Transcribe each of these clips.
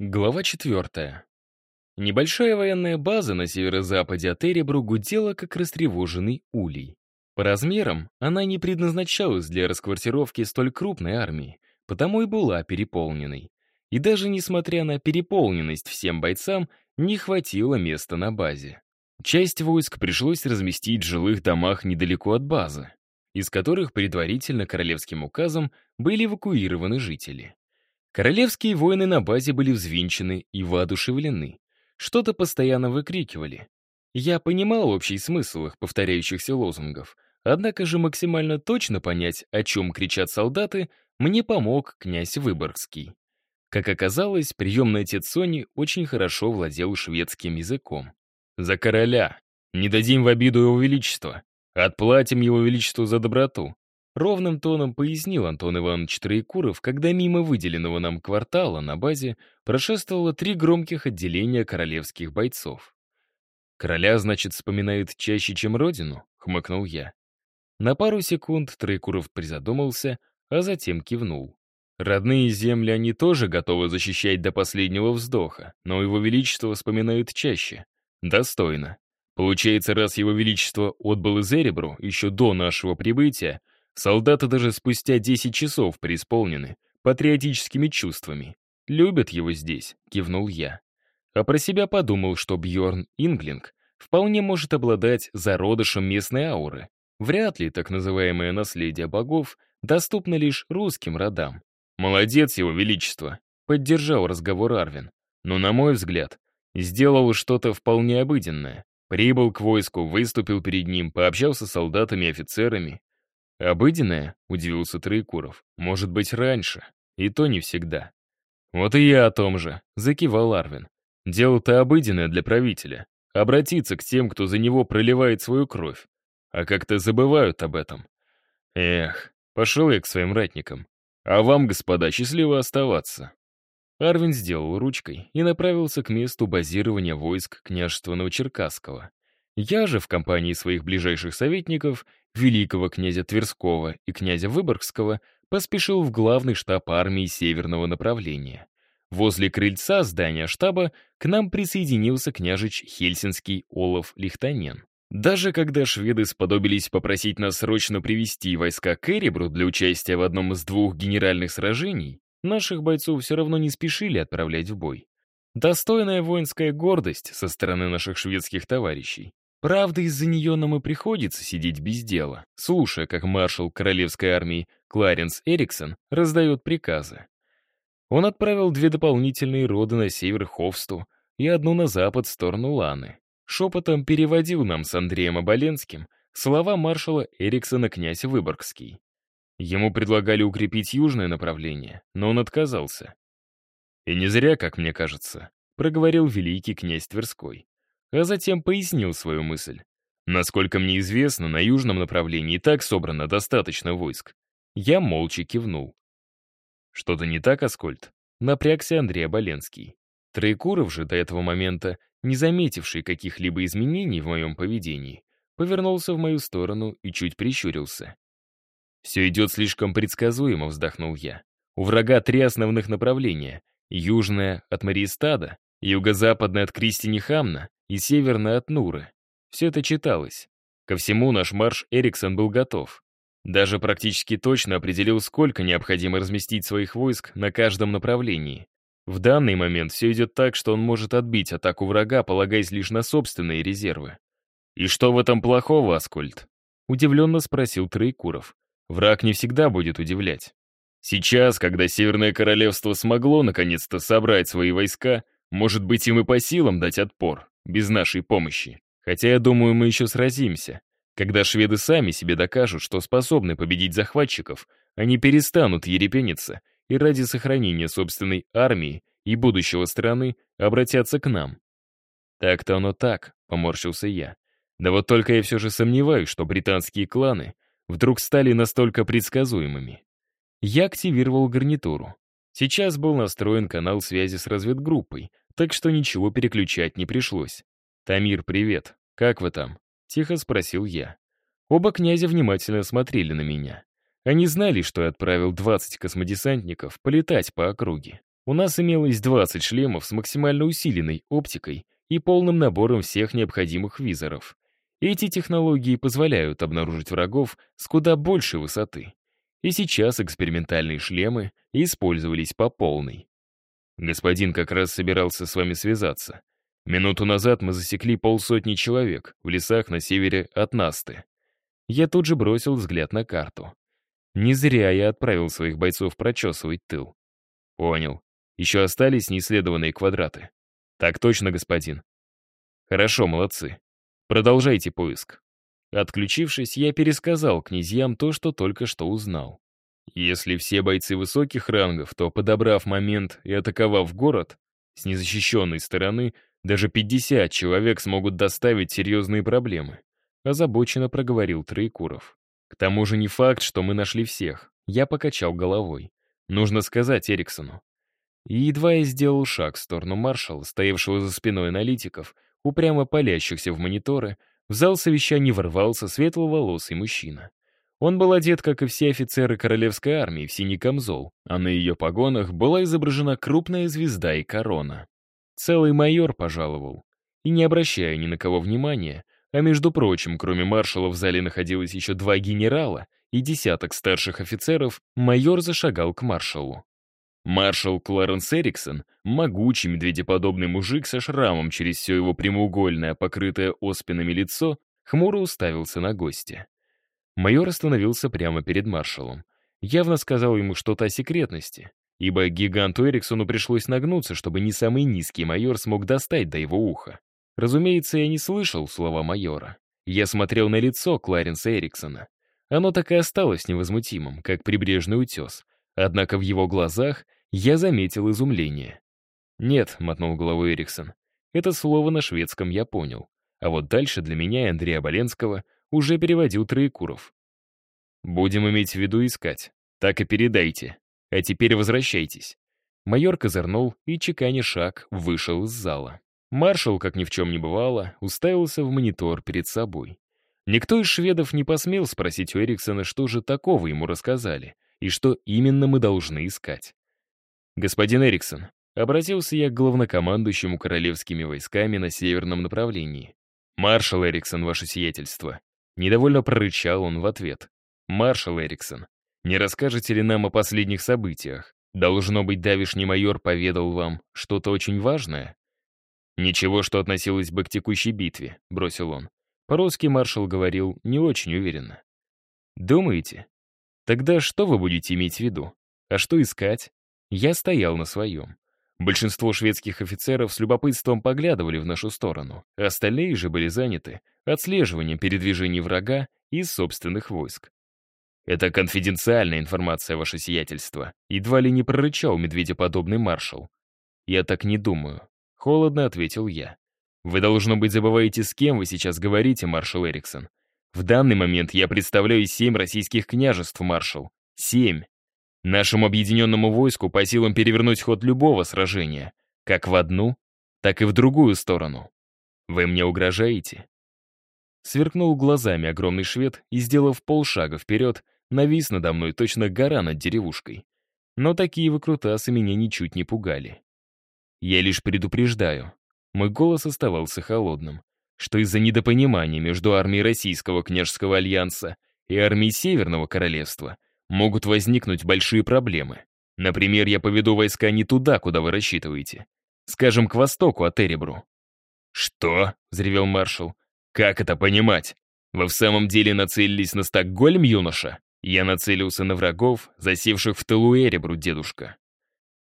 Глава четвертая. Небольшая военная база на северо-западе от Эребру гудела, как растревоженный улей. По размерам она не предназначалась для расквартировки столь крупной армии, потому и была переполненной. И даже несмотря на переполненность всем бойцам, не хватило места на базе. Часть войск пришлось разместить в жилых домах недалеко от базы, из которых предварительно королевским указом были эвакуированы жители. Королевские воины на базе были взвинчены и воодушевлены. Что-то постоянно выкрикивали. Я понимал общий смысл их повторяющихся лозунгов, однако же максимально точно понять, о чем кричат солдаты, мне помог князь Выборгский. Как оказалось, приемный отец Сони очень хорошо владел шведским языком. «За короля! Не дадим в обиду его величества! Отплатим его величеству за доброту! Ровным тоном пояснил Антон Иванович Троекуров, когда мимо выделенного нам квартала на базе прошествовало три громких отделения королевских бойцов. «Короля, значит, вспоминает чаще, чем родину?» — хмыкнул я. На пару секунд Троекуров призадумался, а затем кивнул. Родные земли они тоже готовы защищать до последнего вздоха, но его величество вспоминают чаще. Достойно. Получается, раз его величество отбыл из Эребру еще до нашего прибытия, Солдаты даже спустя 10 часов преисполнены патриотическими чувствами. «Любят его здесь», — кивнул я. А про себя подумал, что Бьорн Инглинг вполне может обладать зародышем местной ауры. Вряд ли так называемое наследие богов доступно лишь русским родам. «Молодец, его величество», — поддержал разговор Арвин. Но, на мой взгляд, сделал что-то вполне обыденное. Прибыл к войску, выступил перед ним, пообщался с солдатами и офицерами, «Обыденное?» — удивился Троекуров. «Может быть, раньше. И то не всегда». «Вот и я о том же», — закивал Арвин. «Дело-то обыденное для правителя. Обратиться к тем, кто за него проливает свою кровь. А как-то забывают об этом. Эх, пошел я к своим ратникам. А вам, господа, счастливо оставаться». Арвин сделал ручкой и направился к месту базирования войск княжества Новочеркасского. Я же в компании своих ближайших советников великого князя Тверского и князя Выборгского, поспешил в главный штаб армии северного направления. Возле крыльца здания штаба к нам присоединился княжич Хельсинский Олаф Лихтанен. Даже когда шведы сподобились попросить нас срочно привести войска к Эребру для участия в одном из двух генеральных сражений, наших бойцов все равно не спешили отправлять в бой. Достойная воинская гордость со стороны наших шведских товарищей. Правда, из-за нее нам и приходится сидеть без дела, слушая, как маршал королевской армии Кларенс Эриксон раздает приказы. Он отправил две дополнительные роды на север Ховсту и одну на запад в сторону Ланы. Шепотом переводил нам с Андреем Оболенским слова маршала Эриксона князь Выборгский. Ему предлагали укрепить южное направление, но он отказался. «И не зря, как мне кажется», — проговорил великий князь Тверской а затем пояснил свою мысль. Насколько мне известно, на южном направлении и так собрано достаточно войск. Я молча кивнул. Что-то не так, Аскольд? Напрягся Андрей Оболенский. Троекуров же, до этого момента, не заметивший каких-либо изменений в моем поведении, повернулся в мою сторону и чуть прищурился. «Все идет слишком предсказуемо», — вздохнул я. «У врага три основных направления. Южное — от Мариестада, юго-западное — от Кристини-Хамна и северно от Нуры. Все это читалось. Ко всему наш марш Эриксон был готов. Даже практически точно определил, сколько необходимо разместить своих войск на каждом направлении. В данный момент все идет так, что он может отбить атаку врага, полагаясь лишь на собственные резервы. «И что в этом плохого, Аскольд?» — удивленно спросил Троекуров. «Враг не всегда будет удивлять. Сейчас, когда Северное Королевство смогло наконец-то собрать свои войска, может быть им и по силам дать отпор без нашей помощи. Хотя, я думаю, мы еще сразимся. Когда шведы сами себе докажут, что способны победить захватчиков, они перестанут ерепениться и ради сохранения собственной армии и будущего страны обратятся к нам. Так-то оно так, поморщился я. Да вот только я все же сомневаюсь, что британские кланы вдруг стали настолько предсказуемыми. Я активировал гарнитуру. Сейчас был настроен канал связи с разведгруппой, так что ничего переключать не пришлось. «Тамир, привет. Как вы там?» — тихо спросил я. Оба князя внимательно смотрели на меня. Они знали, что я отправил 20 космодесантников полетать по округе. У нас имелось 20 шлемов с максимально усиленной оптикой и полным набором всех необходимых визоров. Эти технологии позволяют обнаружить врагов с куда большей высоты. И сейчас экспериментальные шлемы использовались по полной. Господин как раз собирался с вами связаться. Минуту назад мы засекли полсотни человек в лесах на севере от Насты. Я тут же бросил взгляд на карту. Не зря я отправил своих бойцов прочесывать тыл. Понял. Еще остались неисследованные квадраты. Так точно, господин. Хорошо, молодцы. Продолжайте поиск. Отключившись, я пересказал князьям то, что только что узнал. Если все бойцы высоких рангов, то, подобрав момент и атаковав город, с незащищенной стороны, даже 50 человек смогут доставить серьезные проблемы. Озабоченно проговорил Троекуров. К тому же не факт, что мы нашли всех. Я покачал головой. Нужно сказать Эриксону. И едва я сделал шаг в сторону маршала, стоявшего за спиной аналитиков, упрямо палящихся в мониторы, в зал совещаний ворвался светловолосый мужчина. Он был одет, как и все офицеры королевской армии, в синий камзол, а на ее погонах была изображена крупная звезда и корона. Целый майор пожаловал. И не обращая ни на кого внимания, а между прочим, кроме маршала в зале находилось еще два генерала и десяток старших офицеров, майор зашагал к маршалу. Маршал Кларенс Эриксон, могучий медведеподобный мужик со шрамом через все его прямоугольное, покрытое оспинами лицо, хмуро уставился на гостя. Майор остановился прямо перед маршалом. Явно сказал ему что-то о секретности, ибо гиганту Эриксону пришлось нагнуться, чтобы не самый низкий майор смог достать до его уха. Разумеется, я не слышал слова майора. Я смотрел на лицо Кларенса Эриксона. Оно так и осталось невозмутимым, как прибрежный утес. Однако в его глазах я заметил изумление. «Нет», — мотнул головой Эриксон, — «это слово на шведском я понял. А вот дальше для меня и Андрея Боленского уже переводил Троекуров. «Будем иметь в виду искать. Так и передайте. А теперь возвращайтесь». Майор козырнул и, чеканя шаг, вышел из зала. Маршал, как ни в чем не бывало, уставился в монитор перед собой. Никто из шведов не посмел спросить у Эриксона, что же такого ему рассказали, и что именно мы должны искать. «Господин Эриксон», обратился я к главнокомандующему королевскими войсками на северном направлении. «Маршал Эриксон, ваше сиятельство». Недовольно прорычал он в ответ. «Маршал Эриксон, не расскажете ли нам о последних событиях? Должно быть, давишний майор поведал вам что-то очень важное?» «Ничего, что относилось бы к текущей битве», — бросил он. По-русски маршал говорил не очень уверенно. «Думаете? Тогда что вы будете иметь в виду? А что искать? Я стоял на своем. Большинство шведских офицеров с любопытством поглядывали в нашу сторону. Остальные же были заняты отслеживанием передвижений врага из собственных войск. «Это конфиденциальная информация, ваше сиятельство», едва ли не прорычал медведеподобный маршал. «Я так не думаю», — холодно ответил я. «Вы, должно быть, забываете, с кем вы сейчас говорите, маршал Эриксон. В данный момент я представляю семь российских княжеств, маршал. Семь. Нашему объединенному войску по силам перевернуть ход любого сражения, как в одну, так и в другую сторону. Вы мне угрожаете?» Сверкнул глазами огромный швед и, сделав полшага вперед, навис надо мной точно гора над деревушкой. Но такие выкрутасы меня ничуть не пугали. Я лишь предупреждаю. Мой голос оставался холодным, что из-за недопонимания между армией Российского княжеского альянса и армией Северного королевства могут возникнуть большие проблемы. Например, я поведу войска не туда, куда вы рассчитываете. Скажем, к востоку от Эребру». «Что?» — взревел маршал. «Как это понимать? Вы в самом деле нацелились на Стокгольм, юноша?» Я нацелился на врагов, засевших в тылу Эребру, дедушка.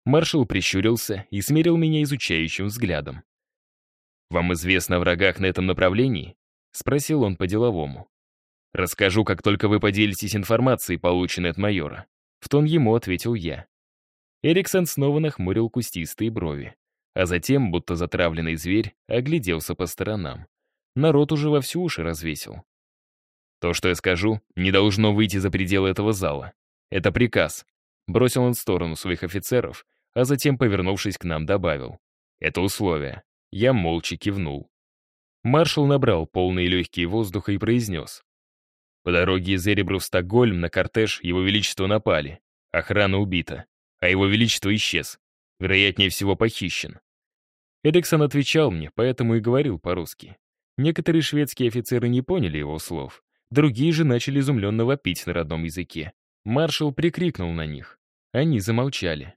Маршал прищурился и смерил меня изучающим взглядом. «Вам известно о врагах на этом направлении?» — спросил он по-деловому. Расскажу, как только вы поделитесь информацией, полученной от майора. В тон ему ответил я. Эриксон снова нахмурил кустистые брови. А затем, будто затравленный зверь, огляделся по сторонам. Народ уже во всю уши развесил. То, что я скажу, не должно выйти за пределы этого зала. Это приказ. Бросил он в сторону своих офицеров, а затем, повернувшись к нам, добавил. Это условие. Я молча кивнул. Маршал набрал полные легкие воздуха и произнес. По дороге из Эребру в Стокгольм на кортеж Его Величество напали. Охрана убита. А Его Величество исчез. Вероятнее всего, похищен. Эриксон отвечал мне, поэтому и говорил по-русски. Некоторые шведские офицеры не поняли его слов. Другие же начали изумленно вопить на родном языке. Маршал прикрикнул на них. Они замолчали.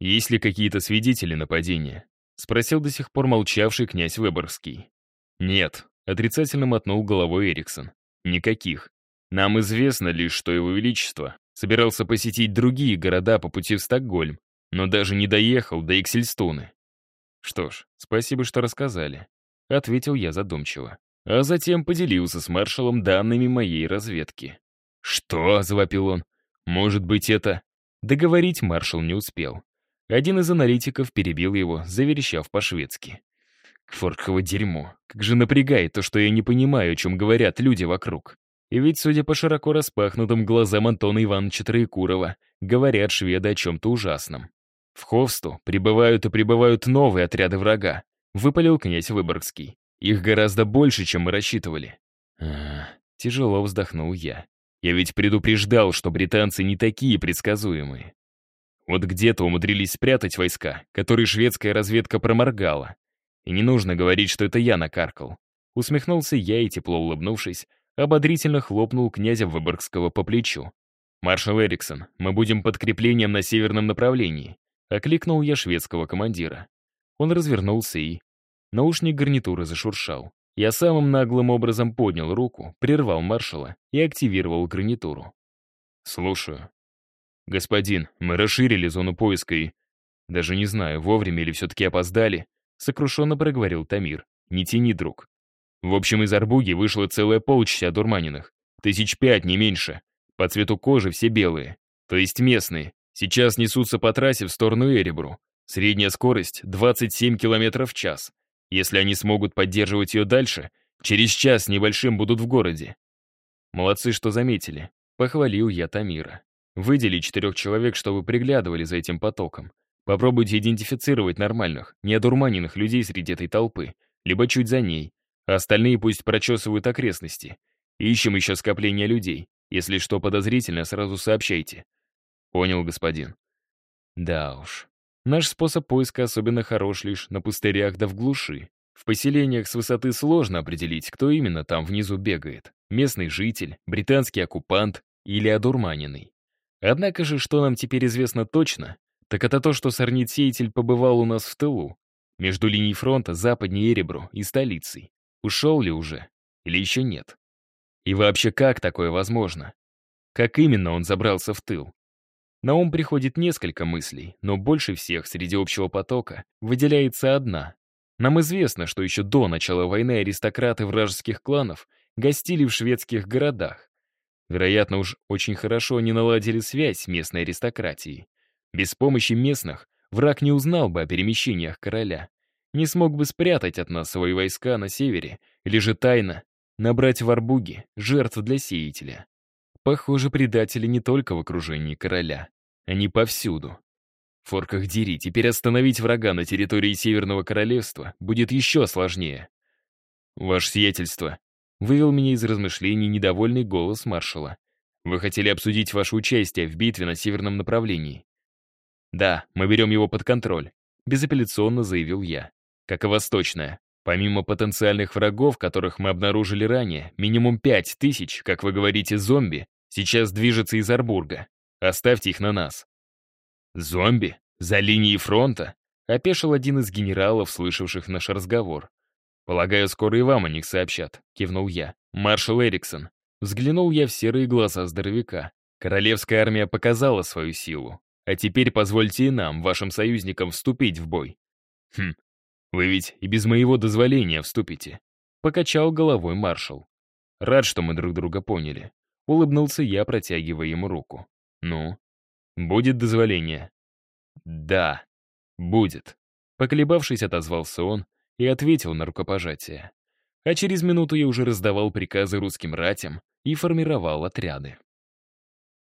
«Есть ли какие-то свидетели нападения?» — спросил до сих пор молчавший князь Выборгский. «Нет», — отрицательно мотнул головой Эриксон. «Никаких. Нам известно лишь, что его величество собирался посетить другие города по пути в Стокгольм, но даже не доехал до Эксельстуны. «Что ж, спасибо, что рассказали», — ответил я задумчиво. А затем поделился с маршалом данными моей разведки. «Что?» — завопил он. «Может быть, это...» Договорить маршал не успел. Один из аналитиков перебил его, заверещав по-шведски. Форково дерьмо. Как же напрягает то, что я не понимаю, о чем говорят люди вокруг. И ведь, судя по широко распахнутым глазам Антона Ивановича Троекурова, говорят шведы о чем-то ужасном. В Ховсту прибывают и прибывают новые отряды врага, выпалил князь Выборгский. Их гораздо больше, чем мы рассчитывали. А, тяжело вздохнул я. Я ведь предупреждал, что британцы не такие предсказуемые. Вот где-то умудрились спрятать войска, которые шведская разведка проморгала. И не нужно говорить, что это я накаркал. Усмехнулся я и, тепло улыбнувшись, ободрительно хлопнул князя Выборгского по плечу. «Маршал Эриксон, мы будем подкреплением на северном направлении», — окликнул я шведского командира. Он развернулся и... Наушник гарнитуры зашуршал. Я самым наглым образом поднял руку, прервал маршала и активировал гарнитуру. «Слушаю», «Господин, мы расширили зону поиска и...» «Даже не знаю, вовремя или все-таки опоздали», — сокрушенно проговорил Тамир. «Не тяни, друг». В общем, из Арбуги вышло целое полчища дурманиных. Тысяч пять, не меньше. По цвету кожи все белые. То есть местные. Сейчас несутся по трассе в сторону Эребру. Средняя скорость — 27 км в час. Если они смогут поддерживать ее дальше, через час небольшим будут в городе. Молодцы, что заметили. Похвалил я Тамира. Выдели четырех человек, чтобы приглядывали за этим потоком. Попробуйте идентифицировать нормальных, неодурманенных людей среди этой толпы, либо чуть за ней, остальные пусть прочесывают окрестности. Ищем еще скопление людей. Если что подозрительно, сразу сообщайте. Понял, господин. Да уж. Наш способ поиска особенно хорош лишь на пустырях да в глуши. В поселениях с высоты сложно определить, кто именно там внизу бегает. Местный житель, британский оккупант или одурманенный. Однако же, что нам теперь известно точно, так это то, что сорнит-сеятель побывал у нас в тылу, между линией фронта западнее Эребру и столицей. Ушел ли уже? Или еще нет? И вообще, как такое возможно? Как именно он забрался в тыл? На ум приходит несколько мыслей, но больше всех среди общего потока выделяется одна. Нам известно, что еще до начала войны аристократы вражеских кланов гостили в шведских городах, Вероятно, уж очень хорошо они наладили связь с местной аристократией. Без помощи местных враг не узнал бы о перемещениях короля, не смог бы спрятать от нас свои войска на севере или же тайно набрать в Арбуге жертв для сеятеля. Похоже, предатели не только в окружении короля. Они повсюду. Форках Дири, теперь остановить врага на территории Северного Королевства будет еще сложнее. Ваше сиятельство, Вывел меня из размышлений недовольный голос маршала. «Вы хотели обсудить ваше участие в битве на северном направлении?» «Да, мы берем его под контроль», — безапелляционно заявил я. «Как и восточное. Помимо потенциальных врагов, которых мы обнаружили ранее, минимум пять тысяч, как вы говорите, зомби, сейчас движется из Арбурга. Оставьте их на нас». «Зомби? За линией фронта?» — опешил один из генералов, слышавших наш разговор. «Полагаю, скоро и вам о них сообщат», — кивнул я. «Маршал Эриксон». Взглянул я в серые глаза здоровяка. Королевская армия показала свою силу. А теперь позвольте и нам, вашим союзникам, вступить в бой. Хм, вы ведь и без моего дозволения вступите. Покачал головой маршал. Рад, что мы друг друга поняли. Улыбнулся я, протягивая ему руку. Ну, будет дозволение? Да, будет. Поколебавшись, отозвался он и ответил на рукопожатие. А через минуту я уже раздавал приказы русским ратям и формировал отряды.